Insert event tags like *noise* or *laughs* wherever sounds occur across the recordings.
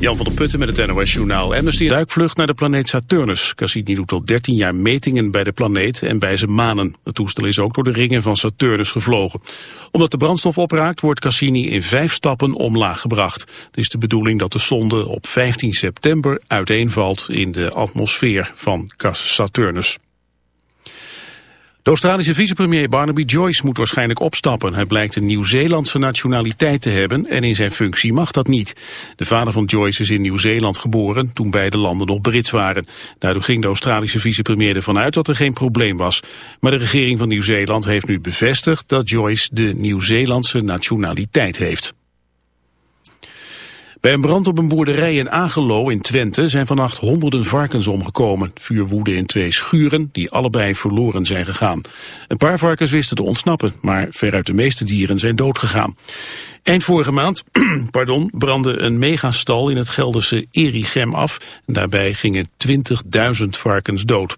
Jan van der Putten met het NOS Journaal. Amnesty duikvlucht naar de planeet Saturnus. Cassini doet al 13 jaar metingen bij de planeet en bij zijn manen. Het toestel is ook door de ringen van Saturnus gevlogen. Omdat de brandstof opraakt, wordt Cassini in vijf stappen omlaag gebracht. Het is de bedoeling dat de sonde op 15 september uiteenvalt in de atmosfeer van Saturnus. De Australische vicepremier Barnaby Joyce moet waarschijnlijk opstappen. Hij blijkt een Nieuw-Zeelandse nationaliteit te hebben en in zijn functie mag dat niet. De vader van Joyce is in Nieuw-Zeeland geboren toen beide landen nog Brits waren. Daardoor ging de Australische vicepremier ervan uit dat er geen probleem was. Maar de regering van Nieuw-Zeeland heeft nu bevestigd dat Joyce de Nieuw-Zeelandse nationaliteit heeft. Bij een brand op een boerderij in Agelo in Twente zijn vannacht honderden varkens omgekomen. Vuur woedde in twee schuren die allebei verloren zijn gegaan. Een paar varkens wisten te ontsnappen, maar veruit de meeste dieren zijn doodgegaan. Eind vorige maand *clears throat* pardon, brandde een megastal in het Gelderse Erichem af. Daarbij gingen 20.000 varkens dood.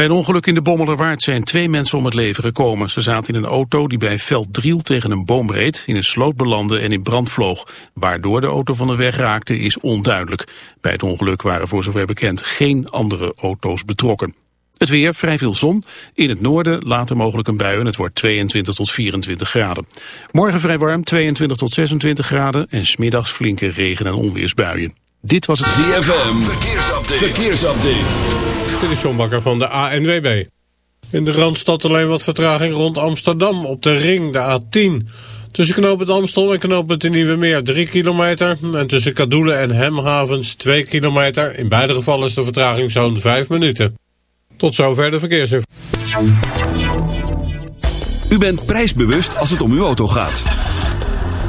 Bij een ongeluk in de Bommelerwaard zijn twee mensen om het leven gekomen. Ze zaten in een auto die bij Veldriel tegen een boom reed, in een sloot belandde en in brand vloog. Waardoor de auto van de weg raakte is onduidelijk. Bij het ongeluk waren voor zover bekend geen andere auto's betrokken. Het weer, vrij veel zon. In het noorden later mogelijk een bui en het wordt 22 tot 24 graden. Morgen vrij warm, 22 tot 26 graden en smiddags flinke regen- en onweersbuien. Dit was het ZFM. Verkeersupdate. Verkeersupdate. Dit is John Bakker van de ANWB. In de Randstad alleen wat vertraging rond Amsterdam op de ring, de A10. Tussen knooppunt Amstel en knooppunt de Nieuwe Meer 3 kilometer. En tussen Kadoelen en Hemhavens 2 kilometer. In beide gevallen is de vertraging zo'n 5 minuten. Tot zover de verkeersinformatie. U bent prijsbewust als het om uw auto gaat.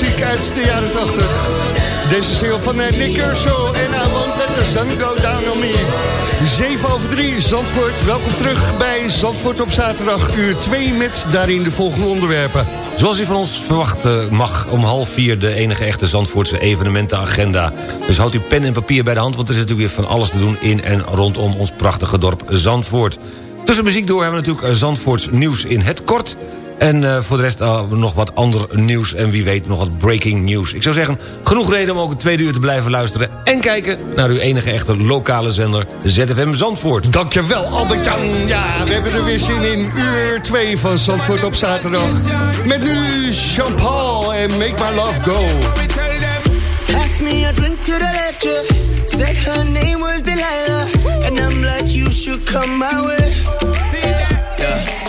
Muziek uit de jaren 80. Deze single van uh, Nick Kershaw en I Won't Let The Sun Go Down On Me. 7 over 3, Zandvoort. Welkom terug bij Zandvoort op zaterdag, uur 2 met daarin de volgende onderwerpen. Zoals u van ons verwacht uh, mag om half vier de enige echte Zandvoortse evenementenagenda. Dus houdt uw pen en papier bij de hand, want er is natuurlijk weer van alles te doen in en rondom ons prachtige dorp Zandvoort. Tussen muziek door hebben we natuurlijk Zandvoorts nieuws in het kort... En uh, voor de rest uh, nog wat ander nieuws en wie weet nog wat breaking news. Ik zou zeggen, genoeg reden om ook een tweede uur te blijven luisteren... en kijken naar uw enige echte lokale zender ZFM Zandvoort. Dankjewel Albert-Jan. Ja, we hebben er weer zin in uur 2 van Zandvoort op zaterdag. Met nu Jean-Paul en Make My Love Go. Pass me a drink to the left, yeah. Said her name was Delilah. And I'm like, you should come my way. Yeah.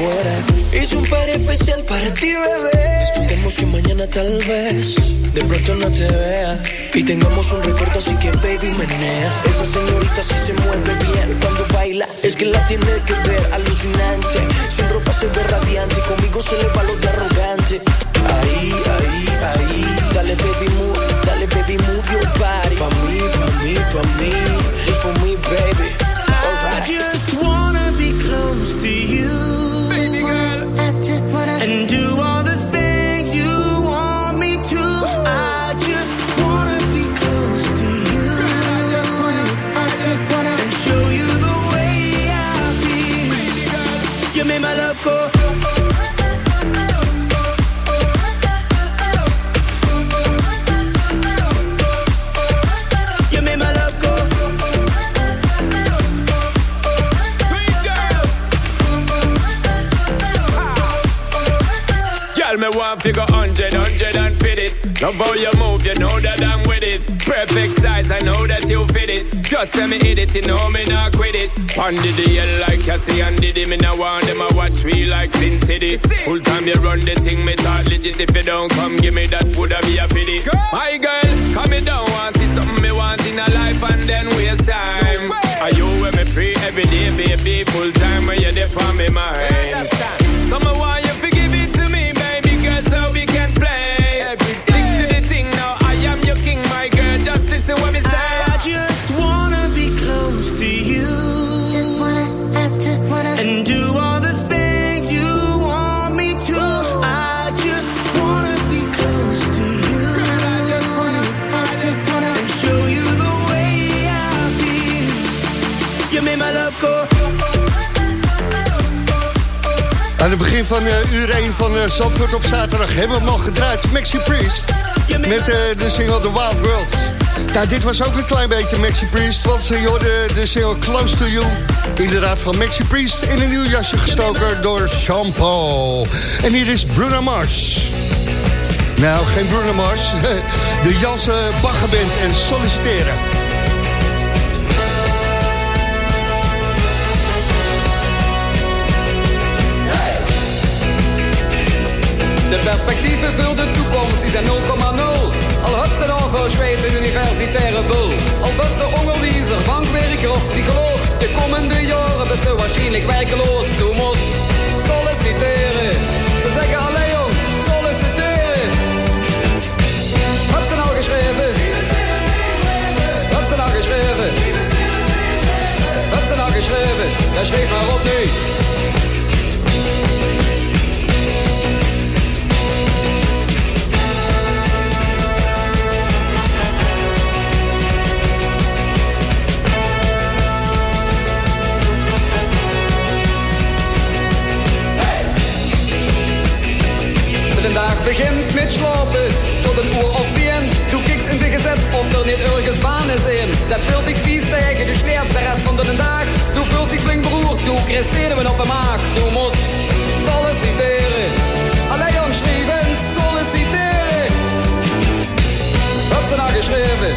Afuera. Hice un par especial para ti, bebé. Disfrutemos que mañana tal vez de pronto no te vea. Y tengamos un recuerdo, así que baby menea. Esa señorita sí se mueve bien cuando baila. Es que la tiene que ver alucinante. Sin ropa se ve radiante. Conmigo se le va lo de arrogante. Ahí, ahí, ahí. Dale baby move, dale baby move your body. Pa' mí, pa' mí, pa' mí. Just for me, baby. I just wanna be close to you. Girl, me want figure hundred, hundred and fit it. Love how you move, you know that I'm with it. Perfect size, I know that you fit it. Just let me hit it, you know me not quit it. On the DL like Cassie and Diddy, me now want them I watch me like Sin City. Full time you run the thing, me talk legit. If you don't come, give me that, woulda be a pity. Girl. My girl, come me down, want see something me want in a life and then waste time. Are you with me free every day, baby? Full time when you're there for me mind. Some want you listen what me say. I just wanna be close to you. Just wanna. I just wanna. And do all the things you want me to. I just wanna be close to you. I just wanna. I just wanna. And show you the way I feel. You made my love go. Aan het begin van uh, uur 1 van uh, Zandvoort op zaterdag hebben we hem al gedraaid. Maxi Priest met uh, de single The Wild World. Nou, dit was ook een klein beetje Maxi Priest, want ze hoorde de single Close to You. Inderdaad van Maxi Priest in een nieuw jasje gestoken door Jean Paul. En hier is Bruno Mars. Nou, geen Bruno Mars, *laughs* de Janse Baggerband en solliciteren. De perspectieven voor de toekomst die zijn 0,0. Een universitaire bul. Al best de onderwijzer, bankwerker of psycholoog. De komende jaren best u waarschijnlijk werkeloos. Doe moest solliciteren. Ze zeggen alleen jong, solliciteren. Heb ze nou geschreven? Heb ze nou geschreven? Heb ze nou geschreven? Ja, schreef maar op nu. Begint met slapen tot een uur of tien. Du kiekst in de gezet of er niet ergens baan is in. Dat vult dich vies tegen, du sterft de rest van de dag. Du fühlst dich flink beroerd, du kriegst zenuwen op de maag. Du musst solliciteren, alleen geschreven, solliciteren. Hab ze nou geschreven?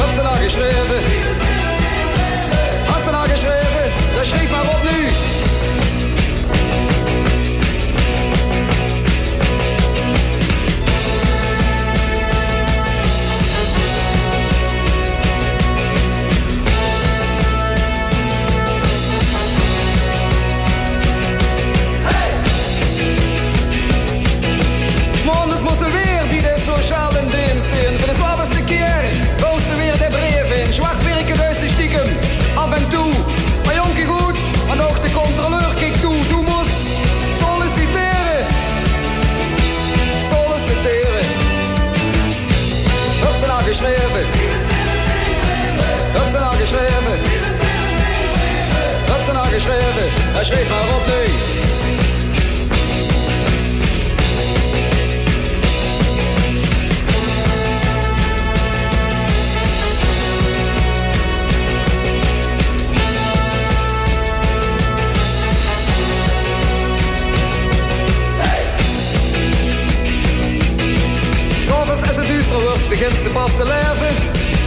Hab ze nou geschreven? Hast du nou geschreven? Dan schreef maar op nu. Hab ze nou geschreven? Hab ze nou geschreven? Hab ze nou geschreven? Hij schreef begint ze pas te leven.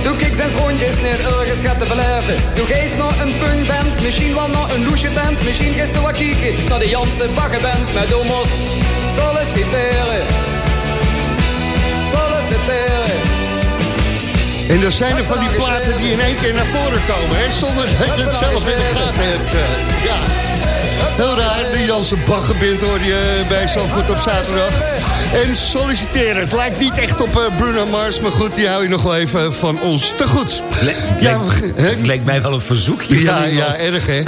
Du kijkt zijn rondjes niet ergens gaat te beleven. Du geest naar een punkband, misschien wel naar een loesje tent. Misschien gist du wat kijken naar de Janse baggenband. Maar du moest solliciteren. Solliciteren. En er zijn er van die platen die in één keer naar voren komen, hè, zonder dat je het zelf in de gaten hebt. eh, ja. Heel raar, de Jansen Baggenbind hoor je bij Zandvoort op zaterdag. En solliciteren, het lijkt niet echt op eh, Bruno Mars, maar goed, die hou je nog wel even van ons te goed. Ja, we- hè? Het leek mij wel een verzoekje. Ja, ja, erg hè.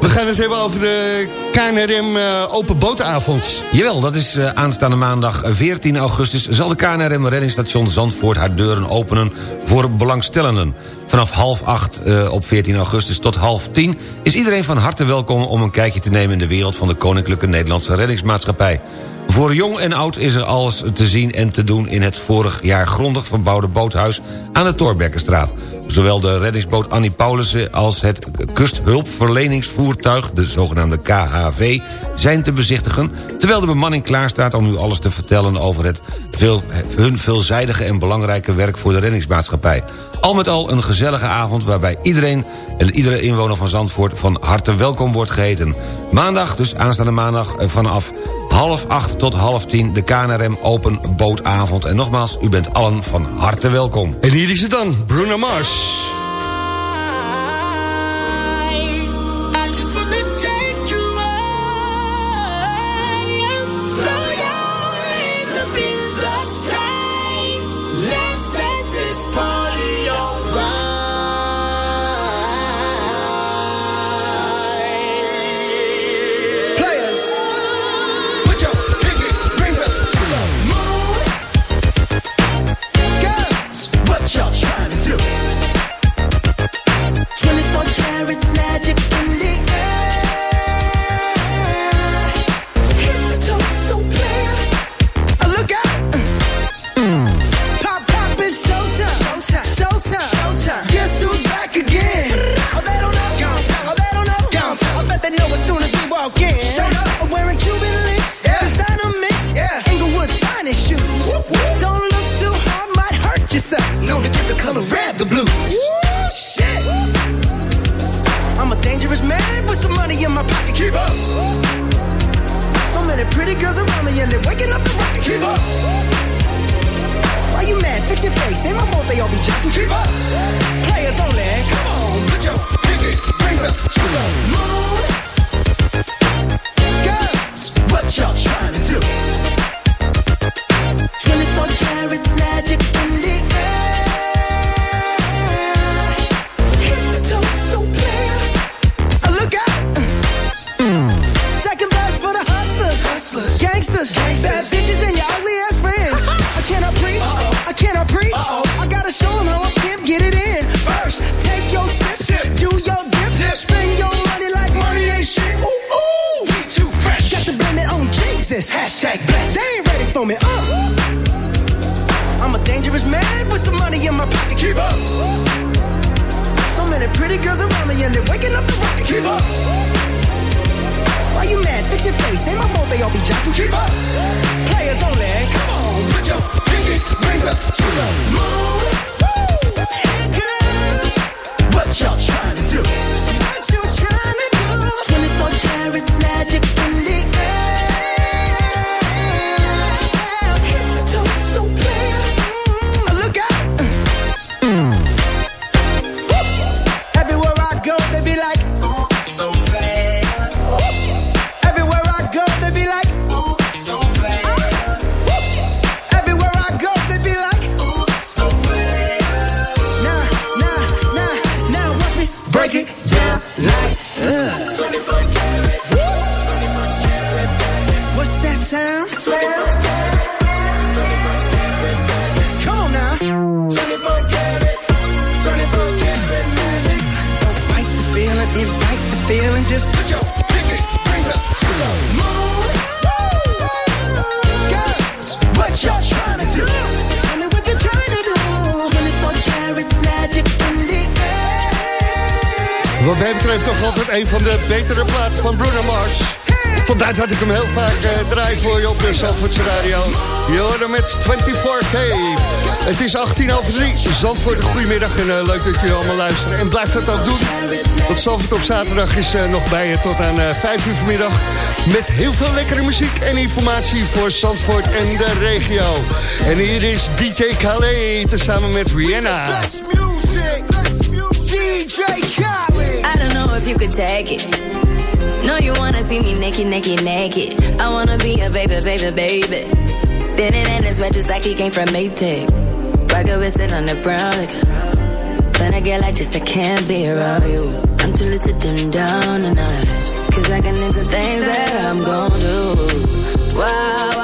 We gaan het hebben over de KNRM eh, Open Bootavond. Jawel, dat is eh, aanstaande maandag 14 augustus... zal de KNRM Reddingsstation Zandvoort haar deuren openen voor belangstellenden. Vanaf half acht eh, op 14 augustus tot half tien... is iedereen van harte welkom om een kijkje te nemen... in de wereld van de Koninklijke Nederlandse Reddingsmaatschappij. Voor jong en oud is er alles te zien en te doen... in het vorig jaar grondig verbouwde boothuis aan de Torbekkenstraat. Zowel de reddingsboot Annie Paulussen als het kusthulpverleningsvoertuig... de zogenaamde KHV, zijn te bezichtigen... terwijl de bemanning klaarstaat om u alles te vertellen... over het veel, hun veelzijdige en belangrijke werk voor de reddingsmaatschappij. Al met al een gezellige avond waarbij iedereen en iedere inwoner van Zandvoort... van harte welkom wordt geheten. Maandag, dus aanstaande maandag eh, vanaf half acht tot half tien... de KNRM Open Bootavond. En nogmaals, u bent allen van harte welkom. En hier is het dan, Bruno Mars. Het is 18 over 3. Zandvoort, goedemiddag en eh, leuk dat jullie allemaal luisteren. En blijf dat ook doen. Want Zandvoort op zaterdag is eh, nog bij je tot aan eh 5 uur vanmiddag. Met heel veel lekkere muziek en informatie voor Zandvoort en de regio. En hier is DJ Khaled tezamen met Rihanna. DJ Khaled. I don't know if you could take it. No, you wanna see me naked, naked, naked. I wanna be a baby, baby, baby. Spinning in his red just like he came from Maytag. Rocket with it on the brown. Like, when I get like this, I can't be around you. I'm too little to dim down the night. Cause I can into things that I'm gon' do. Wow.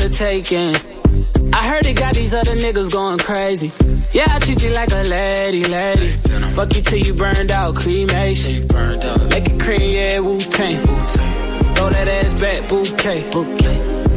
the taking. I heard it got these other niggas going crazy. Yeah, I treat you like a lady, lady. Fuck you till you burned out, cremation. Make it cream, yeah, Wu Tang. Throw that ass back, bouquet.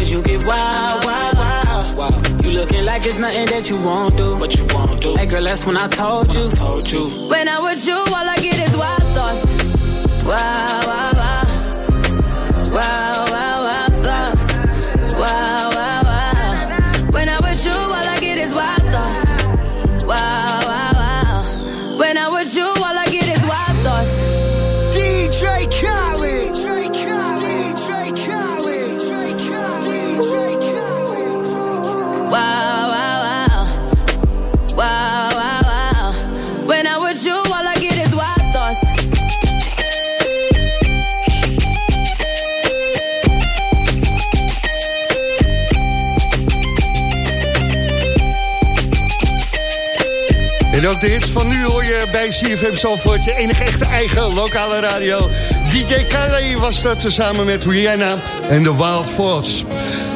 Cause you get wild, wild, wild. wild. You looking like it's nothing that you won't do. What you won't do. Hey girl, that's when I told you. Told you. When I'm with you, all I get is wild thoughts. Wow. Wow, wow, wow, En ook de hits van nu hoor je bij CFM Zandvoort, je enige echte eigen lokale radio. DJ Khaled was dat samen met Rihanna en de Wild Thoughts.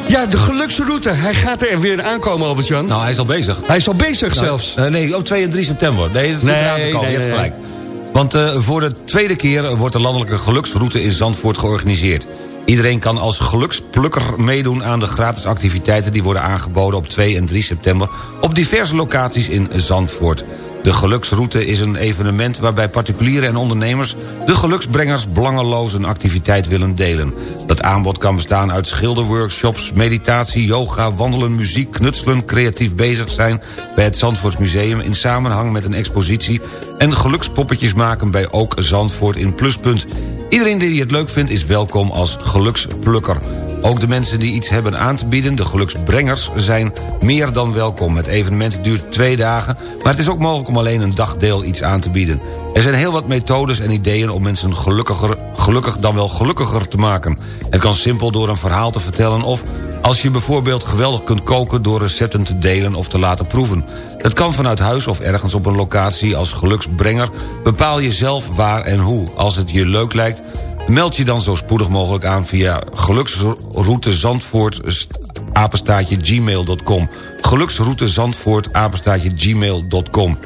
Ja, de geluksroute. Hij gaat er weer aankomen, Albert-Jan. Nou, hij is al bezig. Hij is al bezig Nou, zelfs. eh, nee, op 2 en 3 september. Nee, dat is Nee, eraan te komen. nee, je hebt gelijk. Want eh, voor de tweede keer wordt de landelijke geluksroute in Zandvoort georganiseerd. Iedereen kan als geluksplukker meedoen aan de gratis activiteiten... die worden aangeboden op 2 en 3 september... op diverse locaties in Zandvoort. De geluksroute is een evenement waarbij particulieren en ondernemers... de geluksbrengers belangeloos een activiteit willen delen. Dat aanbod kan bestaan uit schilderworkshops, meditatie, yoga... wandelen, muziek, knutselen, creatief bezig zijn... bij het Zandvoortsmuseum in samenhang met een expositie... en gelukspoppetjes maken bij Ook Zandvoort in Pluspunt... Iedereen die het leuk vindt is welkom als geluksplukker. Ook de mensen die iets hebben aan te bieden, de geluksbrengers, zijn meer dan welkom. Het evenement duurt twee dagen, maar het is ook mogelijk om alleen een dagdeel iets aan te bieden. Er zijn heel wat methodes en ideeën om mensen gelukkiger, gelukkig dan wel gelukkiger te maken. Het kan simpel door een verhaal te vertellen of als je bijvoorbeeld geweldig kunt koken door recepten te delen of te laten proeven. Dat kan vanuit huis of ergens op een locatie als geluksbrenger. Bepaal je zelf waar en hoe. Als het je leuk lijkt, meld je dan zo spoedig mogelijk aan via geluksroute Zandvoort apenstaatje gmail.com. Apenstaatje gmail.com.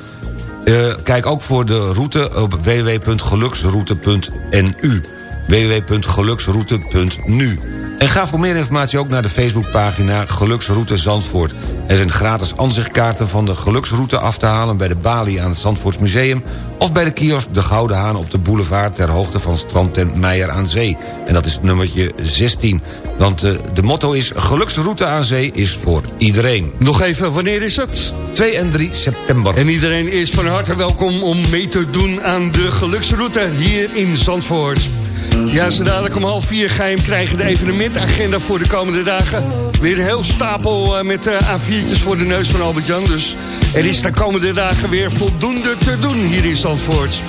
Eh, kijk ook voor de route op www.geluksroute.nu www.geluksroute.nu En ga voor meer informatie ook naar de Facebookpagina Geluksroute Zandvoort. Er zijn gratis aanzichtkaarten van de geluksroute af te halen... bij de balie aan het Zandvoortsmuseum... of bij de kiosk De Gouden Haan op de boulevard... ter hoogte van strandtent Meijer aan Zee. En dat is nummertje 16. Want eh, de motto is Geluksroute aan Zee is voor iedereen. Nog even, wanneer is het? 2 en 3 september. En iedereen is van harte welkom om mee te doen aan de geluksroute hier in Zandvoort. Ja, zo dadelijk om half vier ga je hem krijgen, de evenementagenda voor de komende dagen. Weer een heel stapel eh, met eh, A4'tjes voor de neus van Albert-Jan. Dus er is de komende dagen weer voldoende te doen hier in Zandvoort.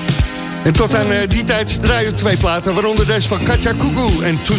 En tot aan eh, die tijd draaien we twee platen, waaronder deze van Katja Kuku en Too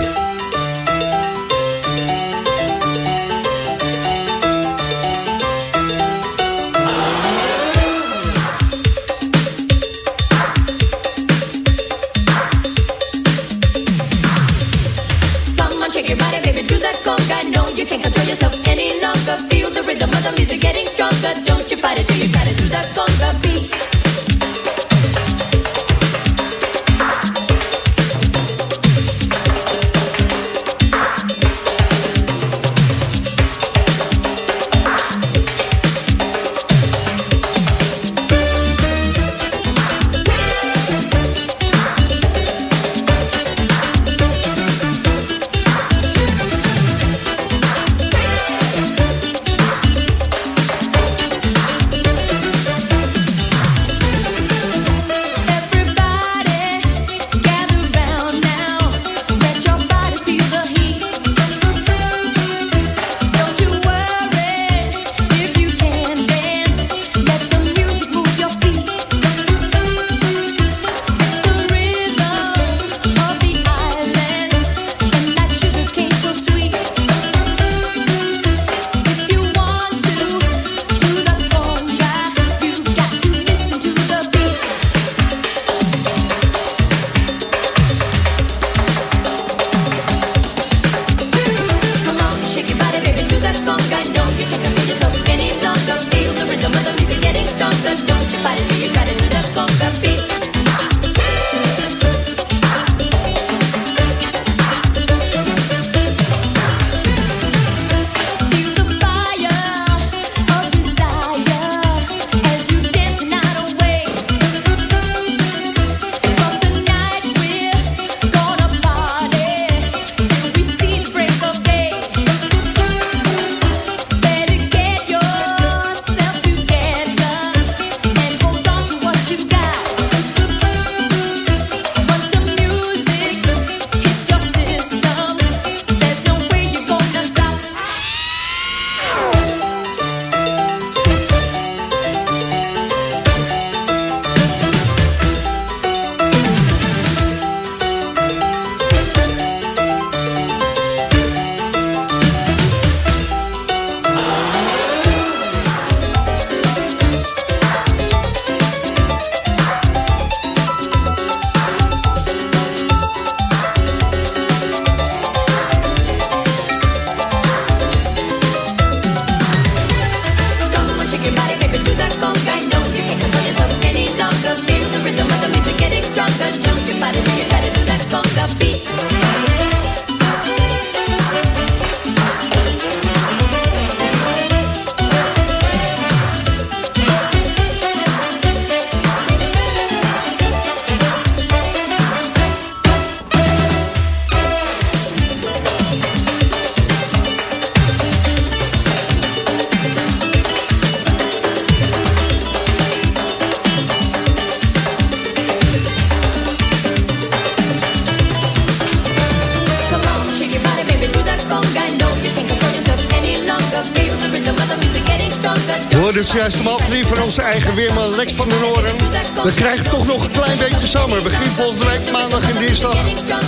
Eigen weerman Lex van den Oren. We krijgen toch nog een klein beetje zomer. Begin volgende week, maandag en dinsdag.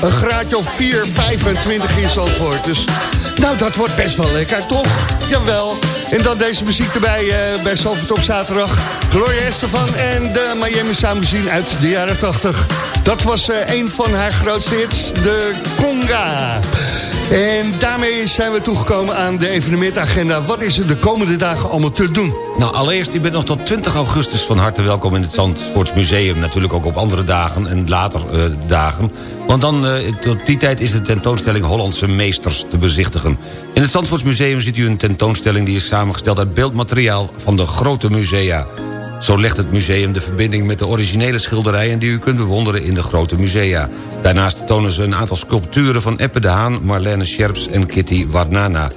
Een graadje of 4, 25 in Zandvoort. Dus nou, dat wordt best wel lekker, toch? Jawel. En dan deze muziek erbij eh, bij Zandvoort op zaterdag. Gloria Estefan en de Miami Sound zien uit de jaren 80. Dat was eh, een van haar grootste hits, de Conga. En daarmee zijn we toegekomen aan de evenementagenda. Wat is er de komende dagen allemaal te doen? Nou, allereerst, u bent nog tot 20 augustus van harte welkom in het Zandvoorts Museum. Natuurlijk ook op andere dagen en later eh, dagen. Want dan, eh, tot die tijd is de tentoonstelling Hollandse Meesters te bezichtigen. In het Zandvoorts Museum ziet u een tentoonstelling... die is samengesteld uit beeldmateriaal van de grote musea. Zo legt het museum de verbinding met de originele schilderijen... die u kunt bewonderen in de grote musea. Daarnaast tonen ze een aantal sculpturen van Eppe de Haan... Marlene Scherps en Kitty Warnana.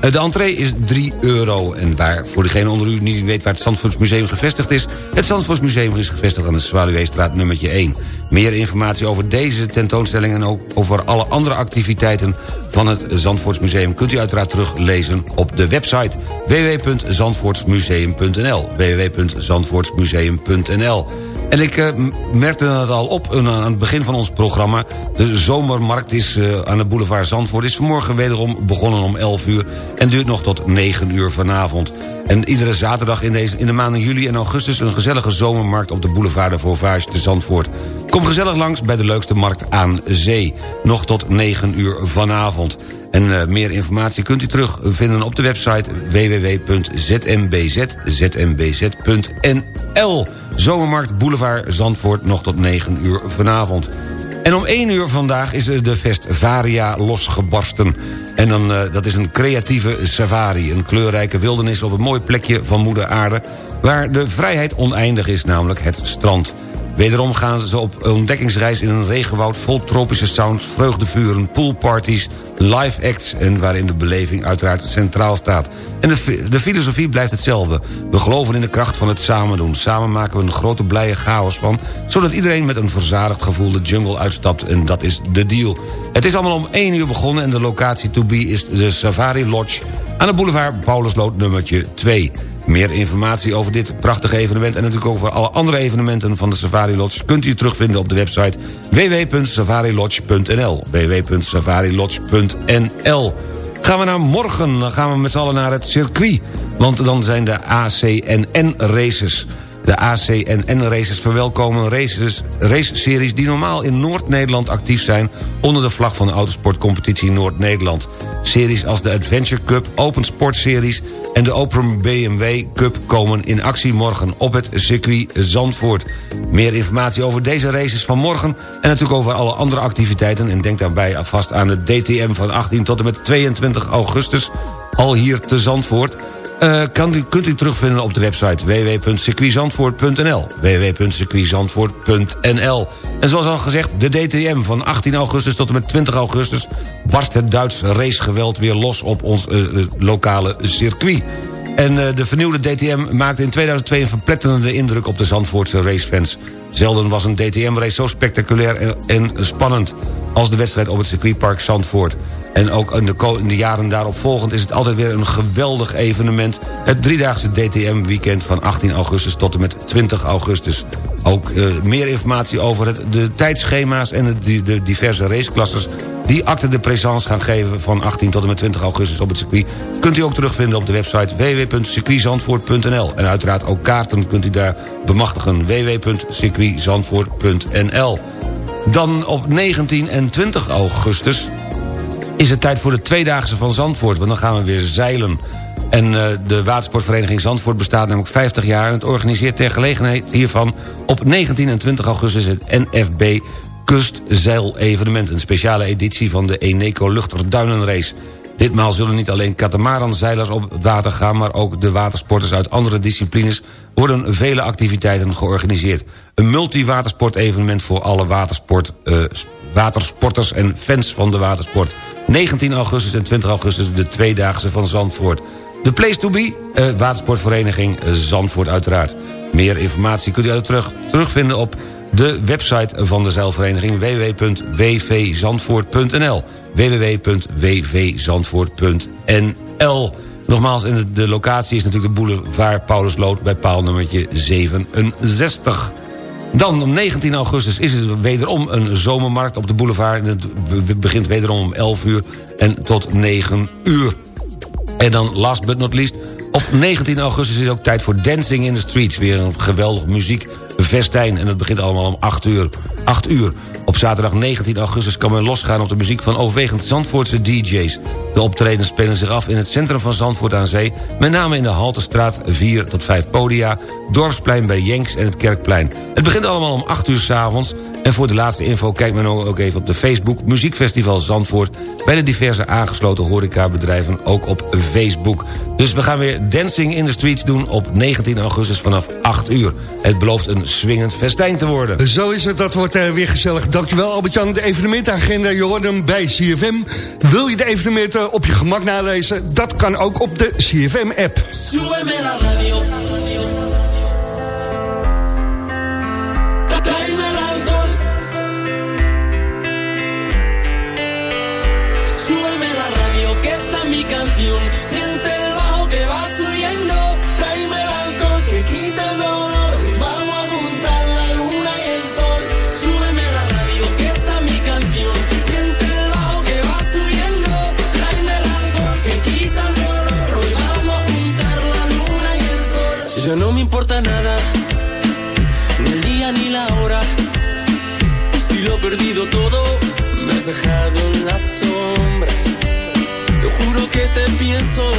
Eh, De entree is 3 euro. En waar, voor degene onder u niet weet waar het Zandvoortsmuseum gevestigd is... het Zandvoortsmuseum is gevestigd aan de Zwaluweestraat nummertje 1. Meer informatie over deze tentoonstelling... en ook over alle andere activiteiten van het Zandvoortsmuseum... kunt u uiteraard teruglezen op de website www.zandvoortsmuseum.nl www.zandvoortsmuseum.nl en ik eh, merkte het al op aan het begin van ons programma. De zomermarkt is eh, aan de boulevard Zandvoort... is vanmorgen wederom begonnen om 11 uur... en duurt nog tot 9 uur vanavond. En iedere zaterdag in, deze, in de maanden juli en augustus... een gezellige zomermarkt op de boulevard de Vauvage te Zandvoort. Kom gezellig langs bij de leukste markt aan zee. Nog tot 9 uur vanavond. En eh, meer informatie kunt u terugvinden op de website www.zmbz.nl. Zomermarkt Boulevard Zandvoort nog tot 9 uur vanavond. En om 1 uur vandaag is de Festvaria losgebarsten. En dan, eh, dat is een creatieve safari. Een kleurrijke wildernis op een mooi plekje van moeder aarde... waar de vrijheid oneindig is, namelijk het strand. Wederom gaan ze op ontdekkingsreis in een regenwoud vol tropische sounds... vreugdevuren, poolparties, live acts... en waarin de beleving uiteraard centraal staat. En de, de filosofie blijft hetzelfde. We geloven in de kracht van het samen doen. Samen maken we een grote blije chaos van... zodat iedereen met een verzadigd gevoel de jungle uitstapt... en dat is de deal. Het is allemaal om 1 uur begonnen... en de locatie to be is de Safari Lodge... aan de boulevard Paulusloot nummertje 2... Meer informatie over dit prachtige evenement... en natuurlijk over alle andere evenementen van de Safari Lodge... kunt u terugvinden op de website www.safarilodge.nl www.safarilodge.nl Gaan we naar morgen, dan gaan we met z'n allen naar het circuit. Want dan zijn de ACNN-races... De ACNN-races verwelkomen races, race-series die normaal in Noord-Nederland actief zijn... onder de vlag van de Autosportcompetitie Noord-Nederland. Series als de Adventure Cup, Open Sport Series en de Open BMW Cup komen in actie morgen op het circuit Zandvoort. Meer informatie over deze races van morgen en natuurlijk over alle andere activiteiten... en denk daarbij alvast aan de DTM van 18 tot en met 22 augustus... al hier te Zandvoort... Eh, kan kunt u terugvinden op de website www.circuitzandvoort.nl www.circuitzandvoort.nl En zoals al gezegd, de DTM van 18 augustus tot en met 20 augustus... barst het Duits racegeweld weer los op ons eh, eh, lokale circuit. En eh, de vernieuwde DTM maakte in 2002 een verpletterende indruk op de Zandvoortse racefans. Zelden was een DTM-race zo spectaculair en, en spannend... als de wedstrijd op het circuitpark Zandvoort. En ook in de, jaren daarop volgend is het altijd weer een geweldig evenement. Het driedaagse DTM-weekend van 18 augustus tot en met 20 augustus. Ook eh, meer informatie over het, de tijdschema's en de, de, de diverse raceklasses... die acte de présence gaan geven van 18 tot en met 20 augustus op het circuit... kunt u ook terugvinden op de website www.circuitzandvoort.nl. En uiteraard ook kaarten kunt u daar bemachtigen. www.circuitzandvoort.nl. Dan op 19 en 20 augustus is het tijd voor de tweedaagse van Zandvoort. Want dan gaan we weer zeilen. En eh, de watersportvereniging Zandvoort bestaat namelijk 50 jaar... en het organiseert ter gelegenheid hiervan op 19 en 20 augustus... het NFB Kustzeil-evenement. Een speciale editie van de Eneco Luchterduinenrace. Ditmaal zullen niet alleen katamaranzeilers op het water gaan... maar ook de watersporters uit andere disciplines... worden vele activiteiten georganiseerd. Een multi-watersport-evenement voor alle watersport, eh, watersporters en fans van de watersport. 19 augustus en 20 augustus de tweedaagse van Zandvoort. De place to be, eh, watersportvereniging Zandvoort uiteraard. Meer informatie kunt u terug, terugvinden op de website van de zeilvereniging www.wvzandvoort.nl www.wvzandvoort.nl Nogmaals, en de, de locatie is natuurlijk de boulevard Paulusloot... bij paal nummertje 67. Dan om 19 augustus is het wederom een zomermarkt op de boulevard. En het begint wederom om 11 uur en tot 9 uur. En dan last but not least... op 19 augustus is het ook tijd voor Dancing in the Streets. Weer een geweldig muziekfestijn. En dat begint allemaal om 8 uur. 8 uur. Op zaterdag 19 augustus kan men losgaan op de muziek van overwegend Zandvoortse DJ's. De optredens spelen zich af in het centrum van Zandvoort aan Zee... met name in de Haltestraat 4 tot 5 podia... Dorpsplein bij Jenks en het Kerkplein. Het begint allemaal om 8 uur s'avonds... en voor de laatste info kijkt men nou ook even op de Facebook... Muziekfestival Zandvoort... bij de diverse aangesloten horecabedrijven ook op Facebook. Dus we gaan weer Dancing in the Streets doen op 19 augustus vanaf 8 uur. Het belooft een swingend festijn te worden. Zo is het, dat wordt eh, weer gezellig. Dankjewel Albert-Jan. De evenementagenda, je bij CFM. Wil je de evenementen op je gemak nalezen? Dat kan ook op de CFM-app. lo perdido todo, me has dejado en las sombras. Te juro que te pienso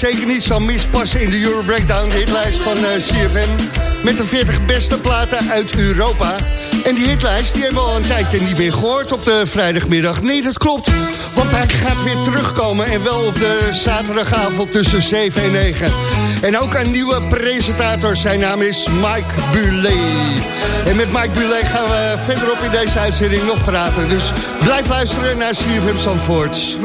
zeker niet zal mispassen in de Euro Breakdown hitlijst van eh, uh, CFM. Met de 40 beste platen uit Europa. En die hitlijst die hebben we al een tijdje niet meer gehoord op de vrijdagmiddag. Nee, dat klopt. Want hij gaat weer terugkomen. En wel op de zaterdagavond tussen 7 en 9. En ook een nieuwe presentator. Zijn naam is Mike Buley En met Mike Buley gaan we verderop in deze uitzending nog praten. Dus blijf luisteren naar CFM Zandvoorts.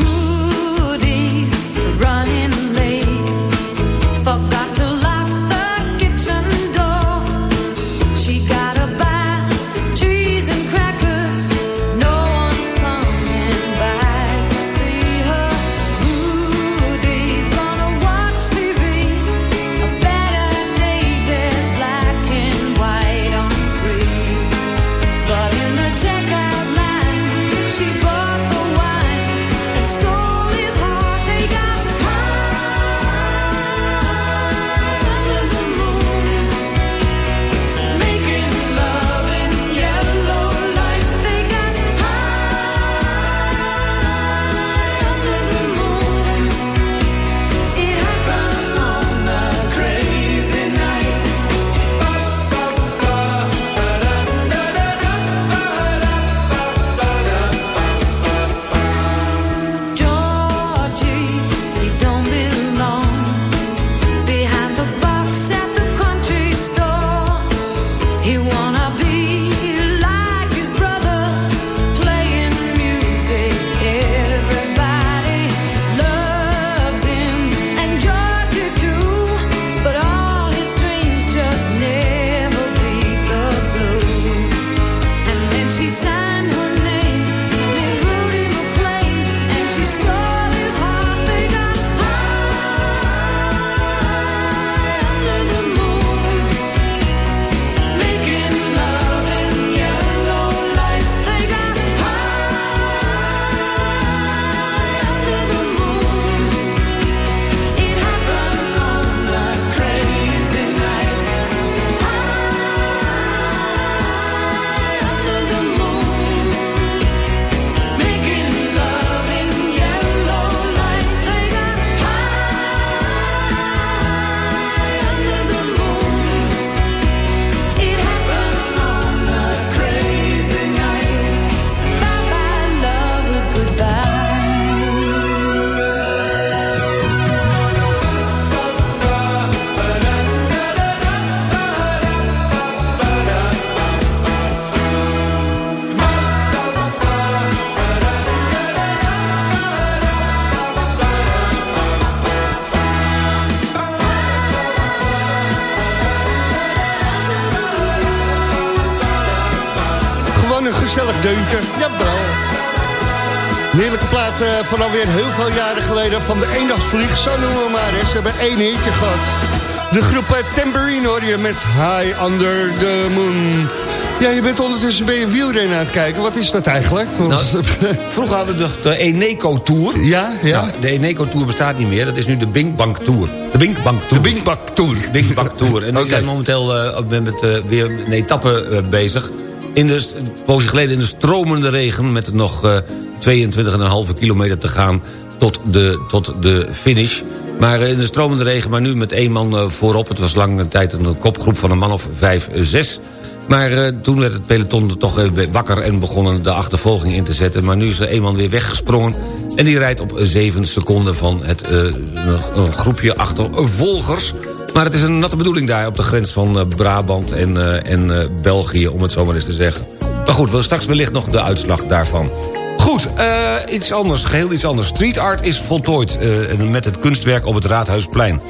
Gewoon een gezellig deuntje. Jawel. Een heerlijke plaat eh, van alweer heel veel jaren geleden van de eendagsvlieg. Zo noemen we maar eens. Ze hebben één hitje gehad. De groep eh, Tambourine hoor je met High Under the Moon. Ja, je bent ondertussen bij je wielrennen aan het kijken. Wat is dat eigenlijk? Nou, *laughs* vroeger hadden we de, de Eneco Tour. Ja, ja. de Eneco Tour bestaat niet meer. Dat is nu de Binkbank Tour. De Binkbank Tour. De Binkbank Tour. Binkbank Tour. En *laughs* Oké. zijn momenteel ook met, eh, weer een etappe bezig. In de, een poosje geleden in de stromende regen... met nog eh 22,5 kilometer te gaan tot de, tot de finish. Maar eh, in de stromende regen, maar nu met één man eh, voorop. Het was lange tijd een kopgroep van een man of vijf, eh, zes. Maar eh, toen werd het peloton toch even wakker en begonnen de achtervolging in te zetten. Maar nu is er eenman weer weggesprongen. En die rijdt op 7 seconden van het, eh, een, een groepje achtervolgers. Maar het is een natte bedoeling daar op de grens van eh, Brabant en, eh, en eh, België, om het zo maar eens te zeggen. Maar goed, wel straks wellicht nog de uitslag daarvan. Goed, iets anders, geheel iets anders. Street art is voltooid met het kunstwerk op het Raadhuisplein.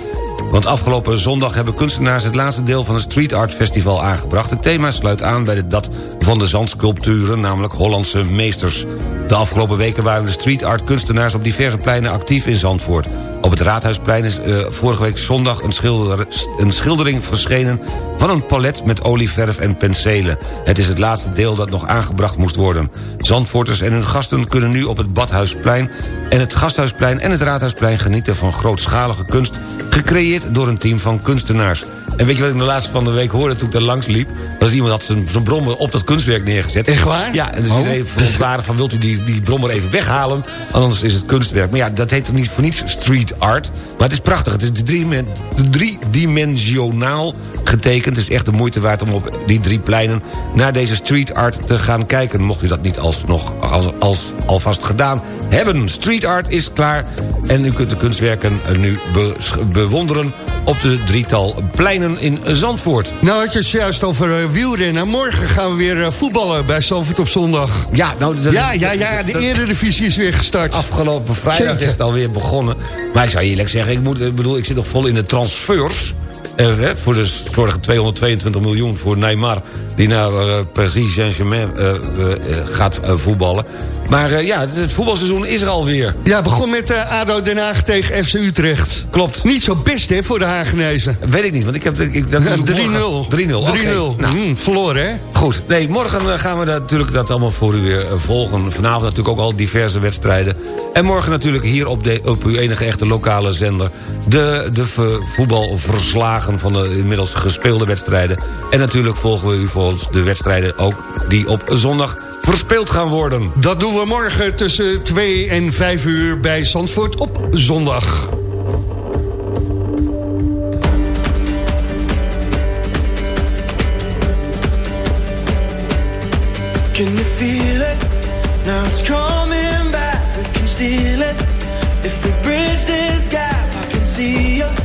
Want afgelopen zondag hebben kunstenaars het laatste deel van het Street Art Festival aangebracht. Het thema sluit aan bij dat van de zandsculpturen, namelijk Hollandse meesters. De afgelopen weken waren de street art kunstenaars op diverse pleinen actief in Zandvoort. Op het Raadhuisplein is eh, vorige week zondag een, schilder, een schildering verschenen... van een palet met olieverf en penselen. Het is het laatste deel dat nog aangebracht moest worden. Zandvoorters en hun gasten kunnen nu op het Badhuisplein... en het Gasthuisplein en het Raadhuisplein genieten van grootschalige kunst... gecreëerd door een team van kunstenaars. En weet je wat ik de laatste van de week hoorde toen ik daar langs liep? Dat is iemand had zijn, brommer op dat kunstwerk neergezet. Echt waar? Ja, en dus Oh. iedereen verontwaardigd van... wilt u die, die brommer even weghalen, anders is het kunstwerk. Maar ja, dat heet toch niet voor niets street art. Maar het is prachtig. Het is driedimen- driedimensionaal getekend. Het is echt de moeite waard om op die drie pleinen... naar deze street art te gaan kijken. Mocht u dat niet alsnog als, als, alvast gedaan hebben. Street art is klaar. En u kunt de kunstwerken nu be- bewonderen... op de drietal pleinen in Zandvoort. Nou had je het juist over eh, wielrennen. Morgen gaan we weer eh, voetballen bij Zalvoort op zondag. Ja, nou, dat- Ja, ja, ja, de eredivisie is weer gestart. Afgelopen vrijdag Zeker. is het alweer begonnen. Maar ik zou eerlijk zeggen, ik, moet, ik bedoel, ik zit nog vol in de transfers. Voor de vorige 222 miljoen voor Neymar... die naar eh, Paris Saint-Germain eh, eh, gaat voetballen. Maar ja, het, voetbalseizoen is er alweer. Ja, begon met ADO Den Haag tegen FC Utrecht. Klopt. Niet zo best, hè, voor de Hagenezen. Weet ik niet, want ik heb... Ik, dat Ja, doe ik 3-0. *laughs* morgen. 3-0, 3-0. oké. Nou, Mm, verloren, hè? Goed, nee, morgen gaan we dat, natuurlijk dat allemaal voor u weer volgen. Vanavond natuurlijk ook al diverse wedstrijden. En morgen natuurlijk hier op, de, op uw enige echte lokale zender... de, de v- van de inmiddels gespeelde wedstrijden. En natuurlijk volgen we u voor ons de wedstrijden ook... die op zondag verspeeld gaan worden. Dat doen we morgen tussen 2 en 5 uur bij Zandvoort op zondag. Can you feel it? Now it's coming back. We can steal it. If we bridge this gap, I can see you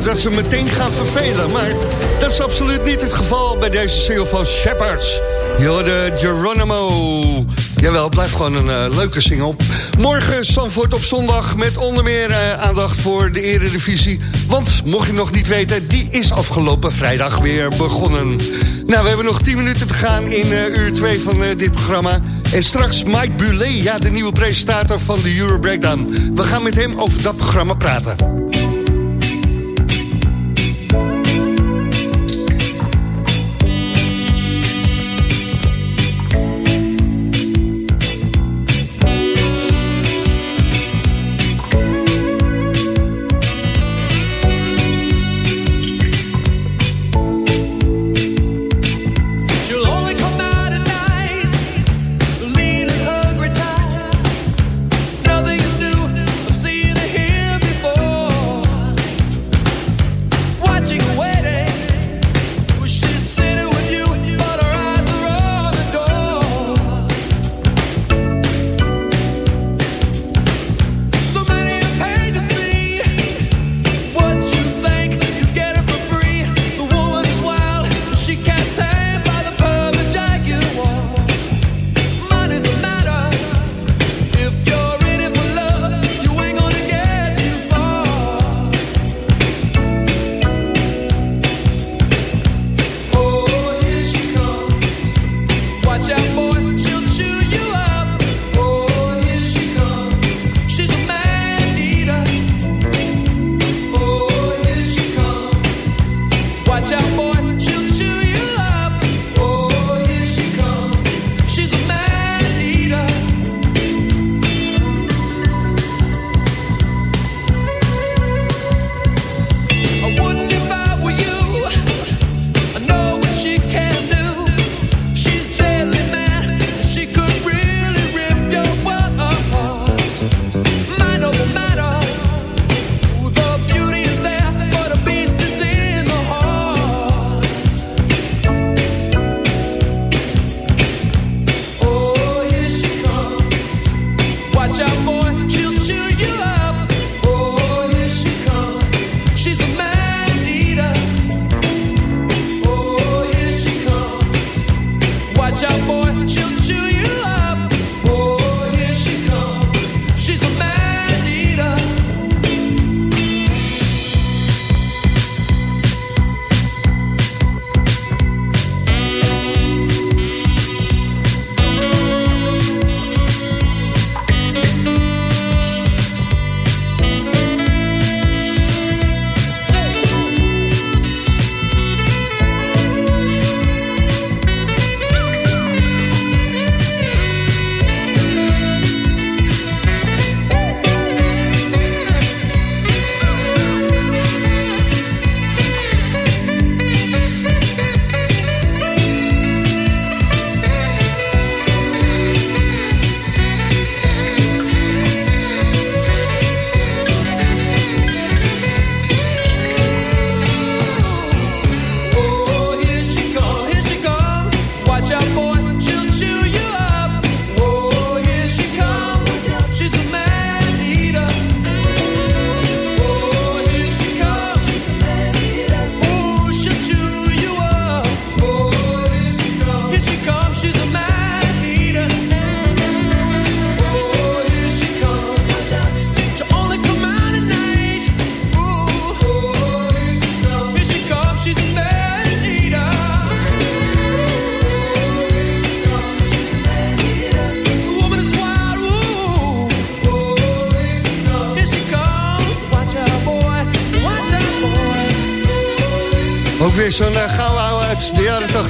dat ze meteen gaan vervelen. Maar dat is absoluut niet het geval bij deze single van Shepherds. Je hoorde Geronimo. Jawel, blijft gewoon een eh, leuke single. Morgen Sanford op zondag met onder meer eh, aandacht voor de eredivisie. Want, mocht je nog niet weten, die is afgelopen vrijdag weer begonnen. Nou, we hebben nog 10 minuten te gaan in eh, uur 2 van dit programma. En straks Mike Bulet, ja, de nieuwe presentator van de Euro Breakdown. We gaan met hem over dat programma praten.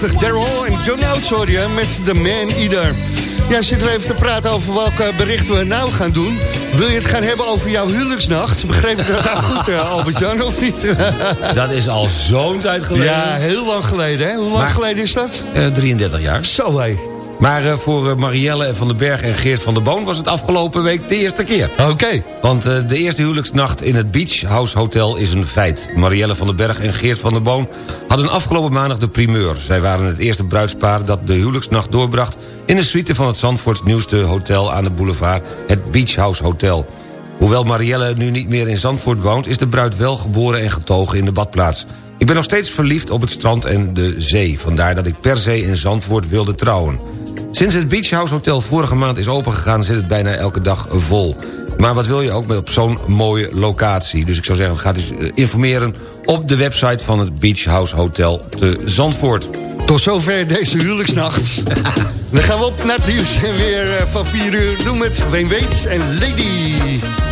80. Daryl en John Oates hoor je met The Man Eater. Ja, zitten we even te praten over welke berichten we nou gaan doen. Wil je het gaan hebben over jouw huwelijksnacht? Begreep ik dat nou *laughs* goed, uh, Albert-Jan, of niet? *laughs* Dat is al zo'n tijd geleden. Ja, heel lang geleden, hè? Hoe lang Maar- geleden is dat? Eh, 33 jaar. Zo, hé. Maar eh, voor eh, Marielle Van den Berg en Geert van der Boon... was het afgelopen week de eerste keer. Oké. Want eh, de eerste huwelijksnacht in het Beach House Hotel is een feit. Marielle van den Berg en Geert van der Boon hadden afgelopen maandag de primeur. Zij waren het eerste bruidspaar dat de huwelijksnacht doorbracht... in de suite van het Zandvoorts nieuwste hotel aan de boulevard... het Beach House Hotel. Hoewel Marielle nu niet meer in Zandvoort woont... is de bruid wel geboren en getogen in de badplaats. Ik ben nog steeds verliefd op het strand en de zee. Vandaar dat ik per se in Zandvoort wilde trouwen. Sinds het Beach House Hotel vorige maand is opengegaan... zit het bijna elke dag vol. Maar wat wil je ook met op zo'n mooie locatie? Dus ik zou zeggen, ga eens eh, informeren op de website van het Beach House Hotel te Zandvoort. Tot zover deze huwelijksnacht. *laughs* Dan gaan we op naar het nieuws en weer eh, van 4 uur. Doen met Ween Weet en lady.